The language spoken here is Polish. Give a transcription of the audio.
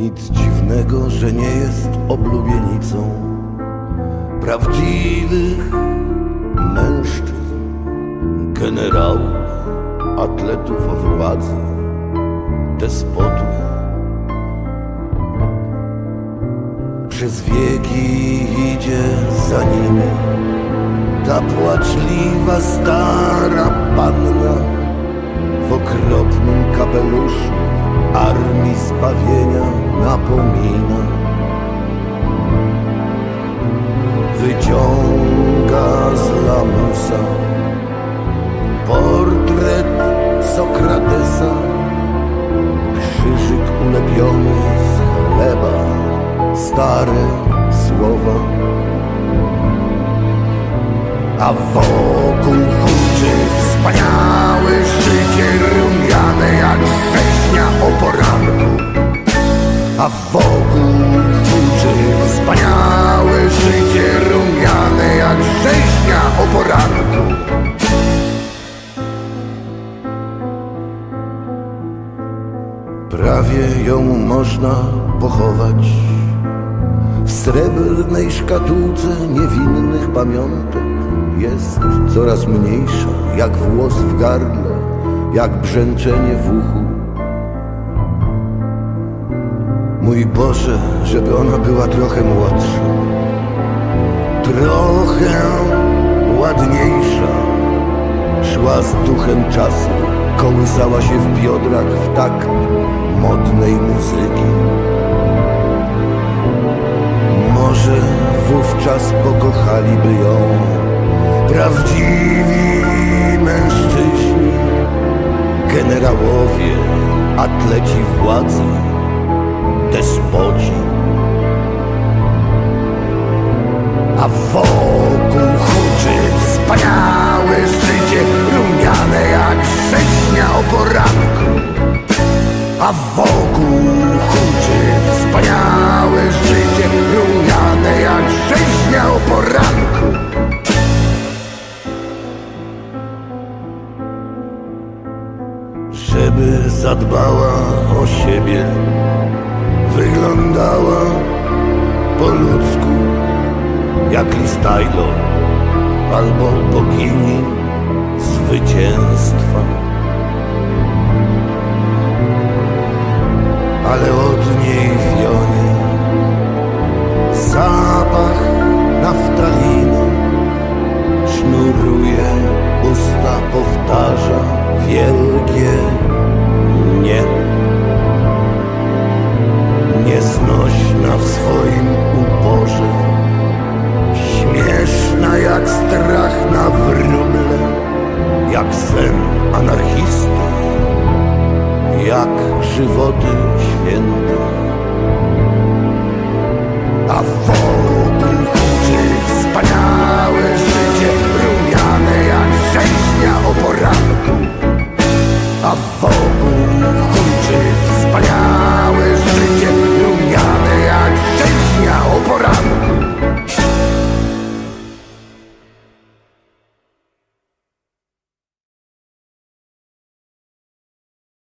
Nic dziwnego, że nie jest oblubienicą prawdziwych mężczyzn, generałów, atletów o władzy, despotów. Przez wieki idzie za nimi ta płaczliwa stara panna w okropnym kapeluszu armii zbawienia napomina. Wyciąga z lamusa portret Sokratesa, krzyżyk ulepiony z chleba, stare słowa. A wokół huczy wspaniałe życie A wokół huczy wspaniałe życie rumiane jak września o poranku Prawie ją można pochować w srebrnej szkatułce niewinnych pamiątek jest coraz mniejsza, jak włos w gardle, jak brzęczenie w uchu. Mój Boże, żeby ona była trochę młodsza, trochę ładniejsza. Szła z duchem czasu, kołysała się w biodrach w takt modnej muzyki. Może wówczas pokochaliby ją prawdziwi mężczyźni, generałowie, atleci władzy, despoci. A wokół huczy wspaniałe życie, rumiane jak września o poranku. A wokół huczy wspaniałe życie, rumiane jak września o poranku. żeby zadbała o siebie, wyglądała po ludzku jak Liz Taylor albo bogini zwycięstwa. Ale od nośna w swoim uporze, śmieszna jak strach na wróble, jak sen anarchistów, jak żywoty świętych. A forum